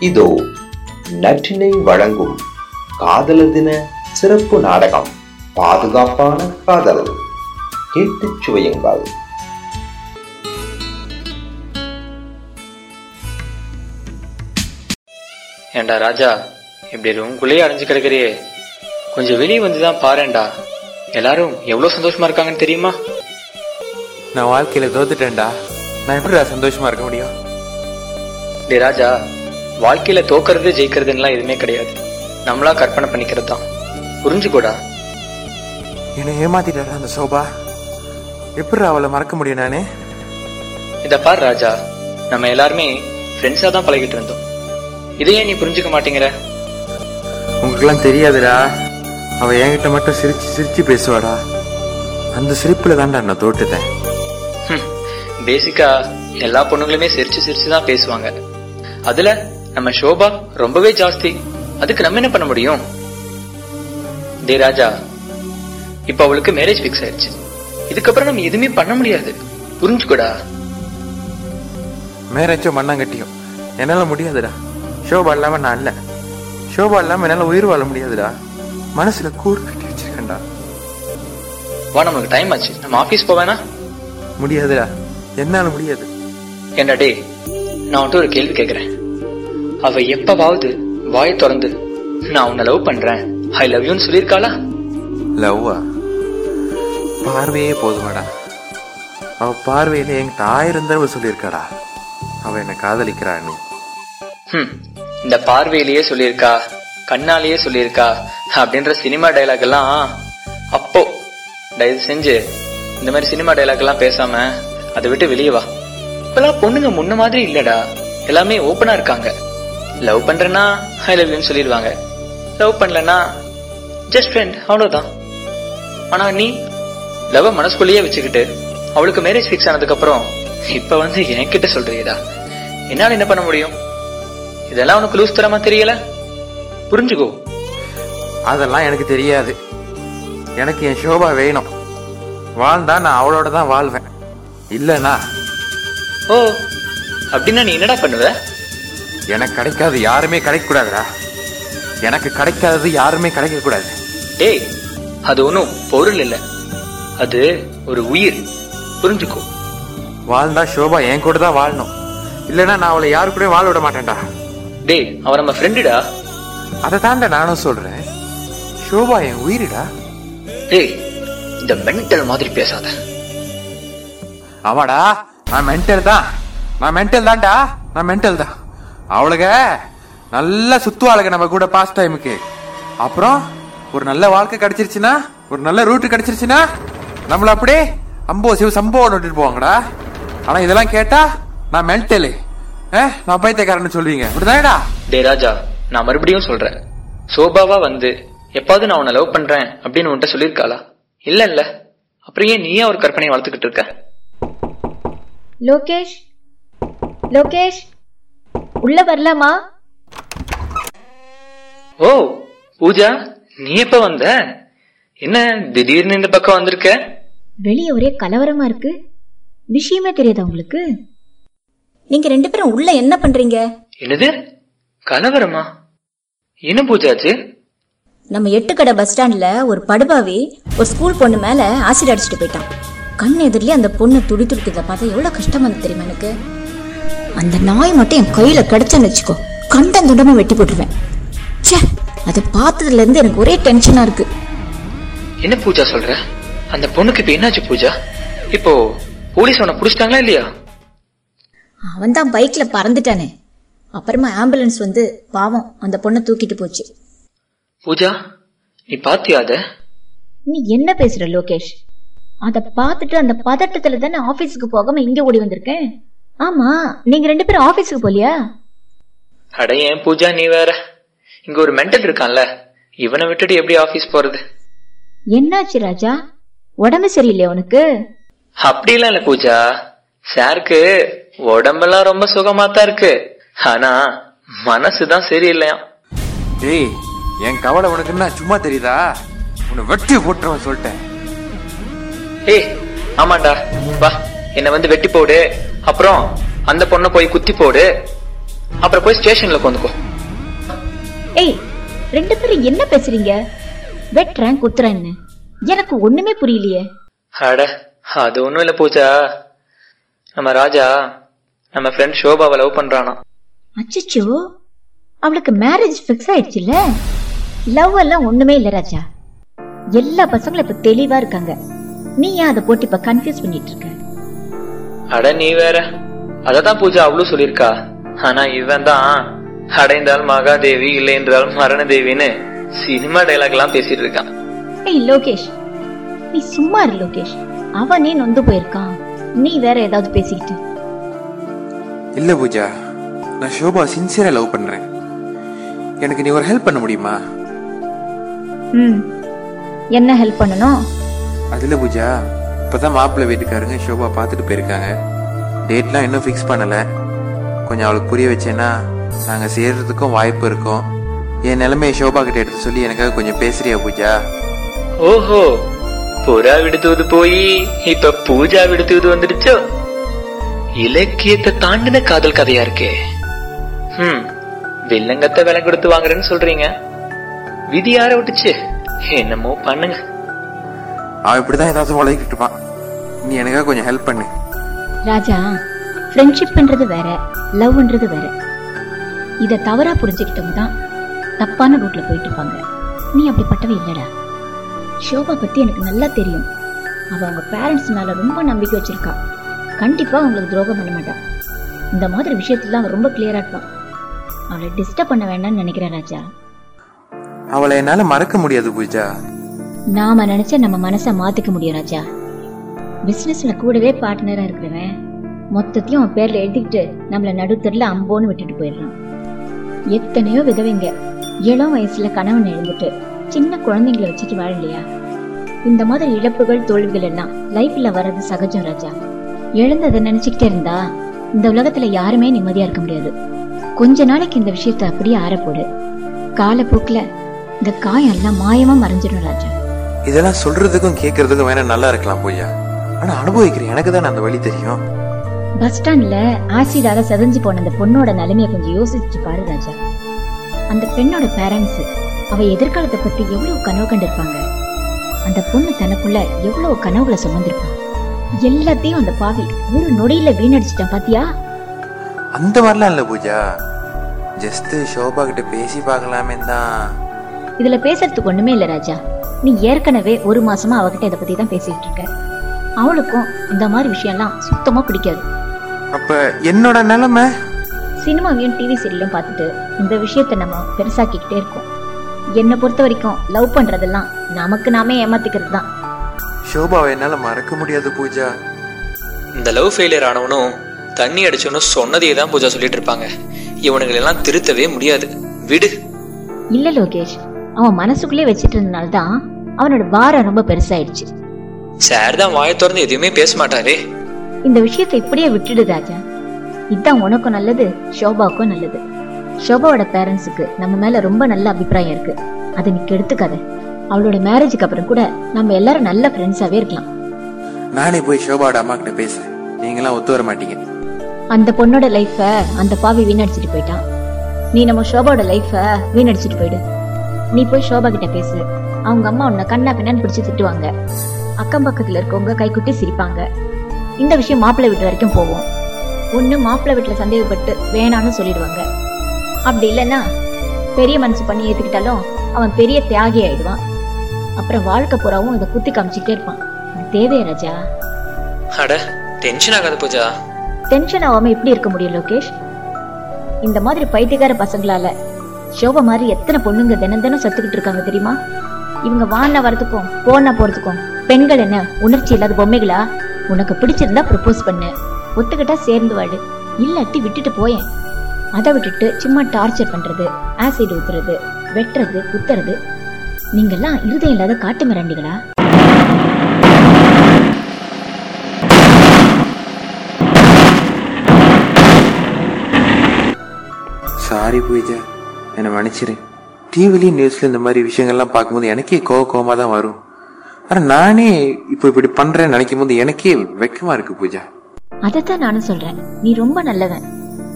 இதோ நற்றினை வழங்கும் காதலர் தின சிறப்பு நாடகம் பாதுகாப்பான காதல். கேட்டுச் சுவையுங்கள். ஏண்டா ராஜா இப்படி ரூம்குள்ளேயே அடைஞ்சு கிடக்குறியே? கொஞ்சம் வெளியே வந்து தான் பாருண்டா எல்லாரும் எவ்வளோ சந்தோஷமா இருக்காங்கன்னு தெரியுமா? நான் வாழ்க்கையில தோத்துட்டேன்டா. நான் எப்படிடா சந்தோஷமா இருக்க முடியும்? டே ராஜா வாழ்க்கையில தோக்கறது ஜெயிக்கிறதுலாம் எதுவுமே கிடையாது. நம்மளா கற்பனை பண்ணிக்கிறது தான் புரிஞ்சுக்கூடா. என்னை ஏமாத்திட்டாடா அந்த சோபா? எப்படிடா அவளை மறக்க முடியும் நானே? இத பார் ராஜா. நம்ம எல்லாருமே ஃப்ரெண்ட்ஸா தான் பழகிட்டு இருந்தோம். இதையே நீ புரிஞ்சுக்க மாட்டேங்கிற. உங்களுக்குலாம் தெரியாதுடா. அவ என்கிட்ட மட்டும் சிரிச்சு சிரிச்சு பேசுவாடா. அந்த சிரிப்புல தான்டா நான் தோட்டுட்டேன் பேசிக்கா எல்லா பொண்ணுங்களுமே சிரிச்சு சிரிச்சு தான் பேசுவாங்க. அதுல நம்ம ஷோபா ரொம்பவே ஜாஸ்தி. அதுக்கு நம்ம என்ன பண்ண முடியும்? டே ராஜா இப்ப அவளுக்கு மேரேஜ் ஃபிக்ஸ் ஆயிடுச்சு. இதுக்கப்புறம் நம்ம எதுவுமே பண்ண முடியாது. புரிஞ்சுக்கூடா. மேரேஜோ மண்ணாங்கட்டியும் என்னால முடியாதுடா. ஷோபா இல்லாம நான் இல்ல. ஷோபா இல்லாம என்னால உயிர் வாழ முடியாதுடா. மனசுல கூடு கட்டி வச்சிருக்கேன்டா. வா நம்மளுக்கு டைம் ஆச்சு. நம்ம ஆபீஸ் போவேனா? முடியாதுடா. என்னால முடியாது. என்ன டே நான் உன்கிட்ட ஒரு கேள்வி கேக்குறேன். அவ எப்பவாவது வாய் திறந்து நான் உன்னை லவ் பண்றேன். ஐ லவ் யூன்னு சொல்லியிருக்காளா? லவ்வா பார்வையே போதுமாடா. அவ பார்வையில என்கிட்ட ஆயிரம் தடவை சொல்லியிருக்காடா. அவ என்னை காதலிக்கிறான்னு ஹம், இந்த பார்வையிலேயே சொல்லியிருக்கா கண்ணாலேயே சொல்லியிருக்கா அப்படின்ற சினிமா டைலாக் எல்லாம் அப்போ தயவு செஞ்சு இந்த மாதிரி சினிமா டைலாக் எல்லாம் பேசாம அதை விட்டு வெளியே வா. இப்பெல்லாம் பொண்ணுங்க முன்ன மாதிரி இல்லடா. எல்லாமே ஓப்பனா இருக்காங்க. லவ் பண்றேன்னா ஐ லவ் யூன்னு சொல்லிடுவாங்க. லவ் பண்ணலன்னா ஜஸ்ட் ஃப்ரெண்ட் அவ்வளவுதான். ஆனா நீ லவ் மனசுக்குள்ளேயே வச்சுக்கிட்டு அவளுக்கு மேரேஜ் ஃபிக்ஸ் ஆனதுக்கு அப்புறம் இப்ப வந்து என்கிட்ட சொல்றியடா. என்னால என்ன பண்ண முடியும்? இதெல்லாம் உனக்கு லூஸ் தரமா தெரியல? புரிஞ்சுக்கோ. அதெல்லாம் எனக்கு தெரியாது. எனக்கு என் ஷோபா வேணும். வாழ்ந்தா நான் அவளோட தான் வாழ்வேன். இல்லனா? ஓ அப்படின்னா நீ என்னடா பண்ணுவ? எனக்கு கிடைக்காது யாருமே கிடைக்க கூடாதுடா எனக்கு கிடைக்காதது யாருமே கிடைக்க கூடாது டேய் அது ஒன்றும் பொருள் இல்ல. அது ஒரு உயிர். புரிஞ்சுக்கோ. வாழ்ந்தா ஷோபா என் கூட தான் வாழணும். இல்லனா நான் அவளை யாரு கூட வாழ விட மாட்டேன்டா. டேய் அவன் நம்ம ஃப்ரெண்டுடா அதை தாண்டா நானும் சொல்றேன். ஷோபா என் உயிரிடா. டேய் இந்த மென்டல் மாதிரி பேசாத. ஆமாடா நான் மென்டல் தான். நான் மென்டல் தான்டா. நான் மென்டல் தான். அவளுக நல்லா சுத்துவாளுக நம்ம கூட பாஸ் டைமுக்கு அப்புறம் ஒரு நல்ல வாழ்க்கை கிடைச்சிருச்சுன்னா ஒரு நல்ல ரூட் கிடைச்சிருச்சுன்னா நம்மள அப்படியே அம்போ சிவ சம்பவம் விட்டுட்டு போவாங்கடா. ஆனா இதெல்லாம் கேட்டா நான் மென்டலு. நான் பைத்தியக்காரன்னு சொல்லுவீங்க. அப்படிதானடா? டேய் ராஜா நான் மறுபடியும் சொல்றேன். சோபாவா வந்து எப்பாவது நான் உன்னை லவ் பண்றேன் அப்படின்னு உன்கிட்ட சொல்லியிருக்காளா? இல்ல இல்ல அப்புறம் ஏன் நீயே ஒரு கற்பனையை வளர்த்துக்கிட்டு இருக்க? லோகேஷ்? லோகேஷ்? உள்ள வரலாமா? ஓ பூஜா நீ எப்ப வந்த? என்ன திடீர்னு இந்த பக்கம் வந்திருக்க? வெளியே ஒரே கலவரமா இருக்கு. விஷயமே தெரியாதா உங்களுக்கு? நீங்க ரெண்டு பேரும் உள்ள என்ன பண்றீங்க? என்னது? கலவரமா? என்ன பூஜாச்சு நம்ம எட்டுக்கடை பஸ் ஸ்டாண்ட்ல ஒரு படுபாவி ஒரு ஸ்கூல் பொண்ணு மேல ஆசிட் அடிச்சுட்டு போயிட்டான். கண் எதிரிலே அந்த பொண்ணு துடி துடிக்கிறத பார்த்தா எவ்வளவு கஷ்டமா தெரியுமா எனக்கு? அந்த நாய் மட்டும் என் கையில கிடைச்சேன்னு வச்சுக்கோ. கண்டம் துண்டமா வெட்டி போட்டுருவேன். ச்சே அதை பார்த்ததுல இருந்து எனக்கு ஒரே டென்ஷனா இருக்கு. என்ன பூஜா சொல்ற? அந்த பொண்ணுக்கு இப்ப என்னாச்சு பூஜா? இப்போ போலீஸ் அவனை புடிச்சிட்டாங்களா இல்லையா? அவன் தான் பைக்ல பறந்துட்டானே. அப்புறமா ஆம்புலன்ஸ் வந்து பாவம் அந்த பொண்ணை தூக்கிட்டு போச்சு. பூஜா நீ பாத்தியா அத? நீ என்ன பேசுற லோகேஷ்? அத பார்த்துட்டு அந்த பதட்டத்துல தானே ஆபீஸுக்கு போகாம இங்க ஓடி வந்திருக்கேன்? ஆமா நீங்க ரெண்டு பேரும் ஆபீஸுக்கு போலியா? அட ஏன் பூஜா நீ வேற? இங்க ஒரு மென்டல் இருக்கான்ல இவனை விட்டுட்டு எப்படி ஆபீஸ் போறது? என்னாச்சு ராஜா? உடம்பு சரியில்லையா உனக்கு? அப்படிலாம் இல்ல பூஜா. சாருக்கு உடம்பெல்லாம் ரொம்ப சுகமா தான் இருக்கு. ஆனா மனசுதான் சரியில்லையா டேய் என் கவலை உனக்கு என்ன சும்மா தெரியுதா? உன்னை வெட்டி போட்டுருவன் சொல்லிட்டேன். ஏய் ஆமாண்டா வா. என்ன வந்து வெட்டி போடு. அப்புறம் அந்த பொண்ணை போய் குத்தி போடு. அப்புறம் போய் ஸ்டேஷன்ல கொண்டுக்கோ ஏய் ரெண்டு பேரும் என்ன பேசுறீங்க? வெட்டுறேன் குத்துறேன்னு. எனக்கு ஒண்ணுமே புரியலையே. அட அது ஒண்ணும் இல்ல பூஜா. நம்ம ராஜா நம்ம ஃப்ரெண்ட் ஷோபாவை லவ் பண்றானா? அச்சச்சோ அவளுக்கு மேரேஜ் ஃபிக்ஸ் ஆயிடுச்சுல்ல? லவ் எல்லாம் ஒண்ணுமே இல்ல ராஜா. எல்லா பசங்களும் இப்ப தெளிவா இருக்காங்க. நீ ஏன் அதை போட்டு இப்ப கன்ஃபியூஸ் பண்ணிட்டு இருக்க? அட நீ வேற. அததான் பூஜா அவ்வளவு சொல்லியிருக்கா. ஆனா இவன் தான் அடைந்தால் மகாதேவி இல்லை என்றால் மரணதேவின்னு சினிமா டைலாக் எல்லாம் பேசிட்டு இருக்கான் ஏய் லோகேஷ். நீ சும்மா இரு லோகேஷ். அவனே நொந்து போயிருக்கான். நீ வேற ஏதாவது பேசிக்கிட்டு. இல்ல பூஜா நான் ஷோபா சின்சியரா லவ் பண்றேன். எனக்கு நீ ஒரு ஹெல்ப் பண்ண முடியுமா? ம். என்ன ஹெல்ப் பண்ணணும்? அதுல பூஜா. இப்பதான் மாப்பிள்ளை வீட்டுக்காரங்க ஷோபா பார்த்துட்டு போயிருக்காங்க. டேட்லாம் இன்னும் ஃபிக்ஸ் பண்ணலை. கொஞ்சம் அவளுக்கு புரிய வச்சேன்னா நாங்கள் சேர்றதுக்கும் வாய்ப்பு இருக்கும். என் நிலைமையை ஷோபா கிட்ட எடுத்து சொல்லி எனக்காக கொஞ்சம் பேசுறியா பூஜா? ஓஹோ புறா விடுத்துவது போய் இப்ப பூஜா விடுத்துவது வந்துடுச்சோ? இலக்கியத்தை தாண்டின காதல் கதையா இருக்கே. ஹம் வில்லங்கத்தை விலை கொடுத்து வாங்குறேன்னு சொல்றீங்க. விதி யார விட்டுச்சு. என்னமோ பண்ணுங்க. அவன் இப்படிதான் ஏதாவது உலகிட்டு இருப்பான் நீ எனக்காக கொஞ்சம் ஹெல்ப் பண்ணு. ராஜா ஃப்ரெண்ட்ஷிப்ன்றது வேற லவ்ன்றது வேற. இத தவறா புரிஞ்சுக்கிட்டவங்க தான் தப்பான ரூட்ல போயிட்டு இருப்பாங்க. நீ அப்படிப்பட்டவ இல்லடா. ஷோபா பத்தி எனக்கு நல்லா தெரியும். அவ அவங்க பேரண்ட்ஸ் மேல ரொம்ப நம்பிக்கை வச்சிருக்கா. கண்டிப்பா அவங்களுக்கு துரோகம் பண்ண மாட்டா. இந்த மாதிரி விஷயத்துல அவ ரொம்ப கிளியரா இருப்பான் அவளை டிஸ்டர்ப் பண்ண வேண்டாம்னு நினைக்கிறேன் ராஜா. அவளை என்னால மறக்க முடியாது பூஜா. நாம நினைச்ச நம்ம மனசை மாத்திக்க முடியும் ராஜா. பிசினஸ்ல கூடவே பார்ட்னரா இருக்கிறவன் மொத்தத்தையும் அவன் பேர்ல எழுதிக்கிட்டு நம்மள நடுத்தரில் அம்போன்னு விட்டுட்டு போயிடுறான். எத்தனையோ விதவைங்க இளம் வயசுல கணவன் எழுந்துட்டு சின்ன குழந்தைங்களை வச்சுட்டு வாழலையா இந்த மாதிரி இழப்புகள் தோல்விகள் எல்லாம் லைஃப்ல வர்றது சகஜம் ராஜா. எழுந்ததை நினைச்சுக்கிட்டே இருந்தா இந்த உலகத்துல யாருமே நிம்மதியா இருக்க முடியாது. கொஞ்ச நாளைக்கு இந்த விஷயத்த அப்படியே ஆறப்போடு. காலப்போக்கில் இந்த காயம் எல்லாம் மாயமா மறைஞ்சிடும் ராஜா. இதெல்லாம் சொல்றதுக்கும் கேட்கறதுக்கும் வேணா நல்லா இருக்கலாம் பூஜா ஆனா அனுபவிக்கிறேன். எனக்கு தான் அந்த வழி தெரியும். பஸ் ஸ்டாண்ட்ல ஆசிடால செதஞ்சு போன அந்த பொண்ணோட நிலைமைய கொஞ்சம் யோசிச்சு பாரு ராஜா. அந்த பெண்ணோட பேரண்ட்ஸ் அவ எதிர்காலத்தை பத்தி எவ்வளவு கனவு கண்டிருப்பாங்க? அந்த பொண்ணு தனக்குள்ள எவ்வளவு கனவுகளை சுமந்திருப்பா? எல்லாத்தையும் அந்த பாவி ஒரு நொடியில வீணடிச்சிட்டான் பாத்தியா? அந்த மாதிரிலாம் இல்ல பூஜா. ஜஸ்ட் ஷோபா கிட்ட பேசி பார்க்கலாமே தான். இதுல பேசுறதுக்கு ஒண்ணுமே இல்ல ராஜா. நீ ஏற்கனவே ஒரு மாசமா அவகிட்ட இதை பத்தி தான் பேசிட்டு இருக்க. அவளுக்கும் இந்த மாதிரி விஷயம்லாம் சுத்தமா பிடிக்காது. அப்ப என்னோட நிலைமை? சினிமாவையும் டிவி சீரியலும் பார்த்துட்டு இந்த விஷயத்தை நம்ம பெருசாக்கிக்கிட்டே இருக்கோம். என்னை பொறுத்த வரைக்கும் லவ் பண்றதெல்லாம் நமக்கு நாமே ஏமாத்திக்கிறது தான். ஷோபாவை என்னால மறக்க முடியாது பூஜா. இந்த லவ் ஃபெயிலியர் ஆனவனும் தண்ணி அடிச்சவனும் சொன்னதையே தான் பூஜா சொல்லிட்டு இருப்பாங்க. இவனுங்களெல்லாம் திருத்தவே முடியாது. விடு. இல்ல லோகேஷ் அவன் மனசுக்குள்ளே வச்சிட்டு இருந்தனால தான் அவனோட பாரம் ரொம்ப பெருசாயிடுச்சு. சார் தான் வாயை திறந்து எதுவுமே பேச மாட்டாரே. இந்த விஷயத்தை இப்படியே விட்டுடு ராஜா. இதான் உனக்கும் நல்லது ஷோபாவுக்கும் நல்லது. ஷோபாவோட பேரண்ட்ஸுக்கு நம்ம மேல ரொம்ப நல்ல அபிப்பிராயம் இருக்கு. அதை நீ கெடுத்துக்காத. அவளோட மேரேஜுக்கு அப்புறம் கூட நம்ம எல்லாரும் நல்ல ஃப்ரெண்ட்ஸாவே இருக்கலாம். நானே போய் ஷோபாவோட அம்மா கிட்ட பேசுறேன். நீங்களாம் ஒத்து வர மாட்டீங்க. அந்த பொண்ணோட லைஃப அந்த பாவி வீணடிச்சிட்டு போயிட்டான். நீ நம்ம ஷோபாவோட லைஃப வீணடிச்சிட்டு போயிடு. நீ போய் ஷோபா கிட்ட பேசு. அவங்க அம்மா உன்னை கண்ணா பின்னான்னு பிடிச்சு திட்டுவாங்க. அக்கம் பக்கத்துல இருக்கவங்க கைக்குட்டி சிரிப்பாங்க. இந்த விஷயம் மாப்பிள்ளை வீட்டு வரைக்கும் போகும். ஒண்ணு மாப்பிள்ளை வீட்டுல சந்தேகப்பட்டு வேணான்னு சொல்லிடுவாங்க. அப்படி இல்லைன்னா பெரிய மனசு பண்ணி ஏத்துக்கிட்டாலும் அவன் பெரிய தியாகி ஆயிடுவான். அப்புறம் வாழ்க்கை பூராவும் இதை குத்தி காமிச்சிட்டே இருப்பான். தேவையா ராஜா? அட டென்ஷன் ஆகாத பூஜா. டென்ஷன் ஆகாம எப்படி இருக்க முடியும் லோகேஷ்? இந்த மாதிரி பைத்தியக்கார பசங்களால ஷோபா மாதிரி எத்தனை பொண்ணுங்க தினம் தினம் சத்துக்கிட்டு இருக்காங்க தெரியுமா? இவங்க வான வரதுக்கும் போன போறதுக்கும் பெண்கள் என்ன உணர்ச்சி இல்லாத பொம்மைகளா? உனக்கு பிடிச்சிருந்தா ப்ரப்போஸ் பண்ணு. ஒத்துக்கிட்டா சேர்ந்து வாடு இல்லாட்டி விட்டுட்டு போயேன். அதை விட்டுட்டு சும்மா டார்ச்சர் பண்றது ஆசிட் ஊத்துறது வெட்டுறது குத்துறது. நீங்கெல்லாம் இருதயம் இல்லாத காட்டு மிராண்டிகளா? சாரி பூஜா என்னை மன்னிச்சிரு. டிவிலையும் நியூஸ்ல இந்த மாதிரி விஷயங்கள்லாம் பார்க்கும்போது எனக்கே கோவ கோவமா தான் வரும். ஆனா நானே இப்போ இப்படி பண்றேன்னு நினைக்கும் போது எனக்கே வெக்கமா இருக்கு பூஜா. அதைத்தான் நானும் சொல்றேன். நீ ரொம்ப நல்லவன்.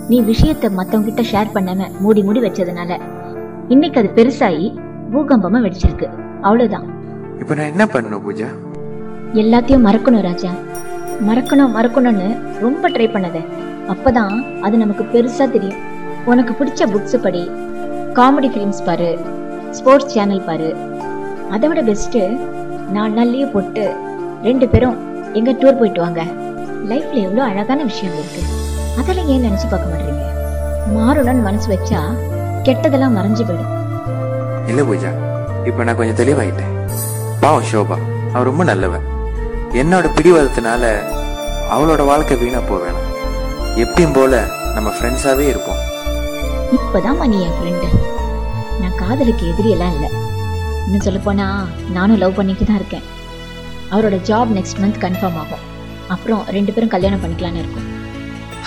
நீ விஷயத்தை மத்தவங்க கிட்ட ஷேர் பண்ணாம மூடி மூடி வச்சதுனால. இன்னைக்கு அது பெருசாகி பூகம்பமா வெடிச்சிருக்கு. அவ்வளவுதான். இப்போ நான் என்ன பண்ணணும் பூஜா? எல்லாத்தையும் மறக்கணும் ராஜா. மறக்கணும் மறக்கணும்னு ரொம்ப ட்ரை பண்ணத. அப்பதான் அது நமக்கு பெருசா தெரியும். உனக்கு பிடிச்ச புக்ஸ் படி காமெடி ஃபிலிம்ஸ் பாரு ஸ்போர்ட்ஸ் சேனல் பாரு. அதை விட பெஸ்ட்டு நாலு நாள் லீவ் போட்டு ரெண்டு பேரும் எங்க டூர் போயிட்டு வாங்க. லைஃப்ல எவ்வளோ அழகான விஷயம் இருக்கு. அதெல்லாம் ஏன் நினைச்சு பார்க்க மாட்டீங்க? மாறணும்னு மனசு வச்சா கெட்டதெல்லாம் மறைஞ்சு போயிடும். இல்லை பூஜா இப்போ நான் கொஞ்சம் தெளிவாயிட்டேன். பாவம் ஷோபா அவன் ரொம்ப நல்லவன். என்னோட பிடிவாதத்தினால அவளோட வாழ்க்கை வீணா வேணாம். எப்பயும் போல நம்ம ஃப்ரெண்ட்ஸாவே இருப்போம். இப்பதான் மணி என் ஃப்ரெண்டு நான் காதலுக்கு எதிரி எல்லாம் இல்லை. இன்னும் சொல்ல போனா நானும் லவ் பண்ணிட்டு தான் இருக்கேன். அவரோட ஜாப் நெக்ஸ்ட் மந்த் கன்ஃபார்ம் ஆகும். அப்புறம் ரெண்டு பேரும் கல்யாணம் பண்ணிக்கலாம்னு இருக்கோம்.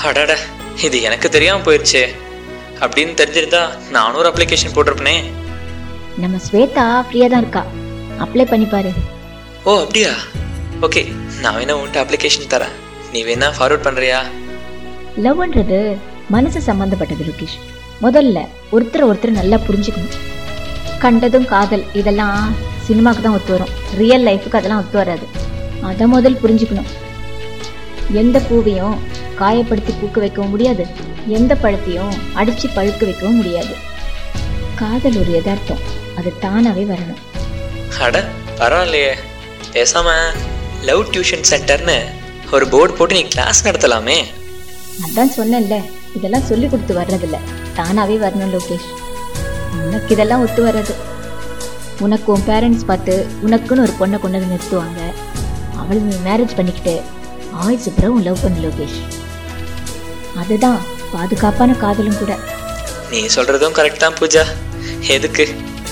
அடாடா இது எனக்கு தெரியாம போயிருச்சே. அப்படின்னு தெரிஞ்சிருந்தா நானும் ஒரு அப்ளிகேஷன் போட்டிருப்பனே. நம்ம ஸ்வேதா ஃப்ரீயா தான் இருக்கா? அப்ளை பண்ணி பாரு. ஓ அப்படியா? ஓகே நான் வேணா உன்கிட்ட அப்ளிகேஷன் தரேன். நீ வேணா ஃபார்வர்ட் பண்றியா? லவ்ன்றது மனசு சம்பந்தப்பட்டது ருகேஷ் முதல்ல ஒருத்தர் ஒருத்தர் நல்லா புரிஞ்சுக்கணும். கண்டதும் காதல் இதெல்லாம் சினிமாக்கு தான் ஒத்து வரும். ரியல் லைஃபுக்கு அதெல்லாம் ஒத்து வராது. அதை முதல் புரிஞ்சுக்கணும். எந்த பூவையும் காயப்படுத்தி பூக்க வைக்கவும் முடியாது. எந்த பழத்தையும் அடிச்சு பழுக்க வைக்கவும் முடியாது. காதல் ஒரு யதார்த்தம். அது தானாவே வரணும். அட பரவாயில்லையே. பேசாம லவ் டியூஷன் சென்டர்னு ஒரு போர்டு போட்டு நீ கிளாஸ் நடத்தலாமே. அதான் சொன்னேன்ல. இதெல்லாம் சொல்லி கொடுத்து வர்றதில்ல. தானாகவே வரணும் லோகேஷ். உனக்கு இதெல்லாம் ஒத்து வர்றது உனக்கு உன் பேரண்ட்ஸ் பார்த்து உனக்குன்னு ஒரு பொண்ணை கொண்டு வந்து நிறுத்துவாங்க. அவளை நீ மேரேஜ் பண்ணிக்கிட்டு ஆயுசு பிறகு லவ் பண்ணு லோகேஷ். அதுதான் பாதுகாப்பான காதலும் கூட. நீ சொல்றதும் கரெக்ட் தான் பூஜா. எதுக்கு?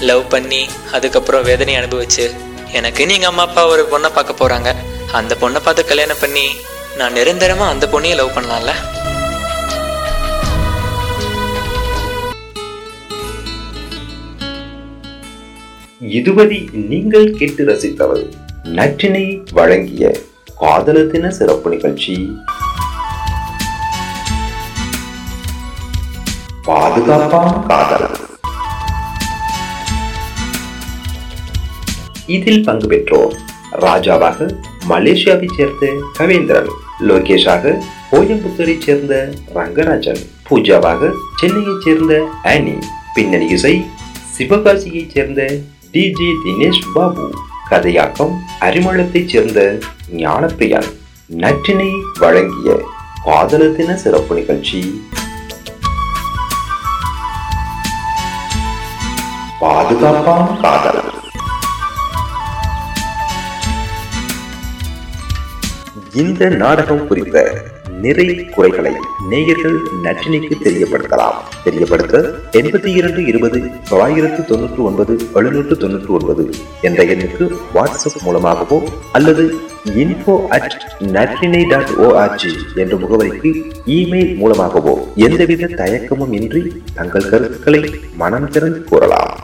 லவ் பண்ணி அதுக்கப்புறம் வேதனை அனுபவிச்சு எனக்கு நீங்க அம்மா அப்பா ஒரு பொண்ணை பார்க்க போறாங்க. அந்த பொண்ணை பார்த்து கல்யாணம் பண்ணி நான் நிரந்தரமா அந்த பொண்ணையே லவ் பண்ணலாம்ல? இதுவரை நீங்கள் கேட்டு ரசித்தவர் நற்றினை வழங்கிய காதலத்தின சிறப்பு நிகழ்ச்சி. பாதுகாப்பான காதல். இதில் பங்கு பெற்றோர் ராஜாவாக மலேசியாவைச் சேர்ந்த கவேந்திரன் லோகேஷாக கோயம்புத்தூரைச் சேர்ந்த ரங்கராஜன் பூஜாவாக சென்னையைச் சேர்ந்த ஆனி பின்னணி இசை சிவகாசியைச் சேர்ந்த டிஜே தினேஷ் பாபு கதையாக்கம் அரிமளத்தைச் சேர்ந்த ஞானப்பிரியன் நற்றினை வழங்கிய காதலத்தின சிறப்பு நிகழ்ச்சி. பாதுகாப்பான காதல். இந்த நாடகம் குறித்த நிறை குறைகளை நேயர்கள் நச்சினைக்கு தெரியப்படுத்தலாம். தெரியப்படுத்த எண்பத்தி இரண்டு இருபது தொள்ளாயிரத்து தொன்னூற்று ஒன்பது எழுநூற்று தொண்ணூற்று ஒன்பது என்ற எண்ணுக்கு வாட்ஸ்அப் மூலமாகவோ அல்லது info at Natrinai dot O R G என்ற முகவரிக்கு இமெயில் மூலமாகவோ எந்தவித தயக்கமும் இன்றி தங்கள் கருத்துக்களை மனம் திறந்து கூறலாம்.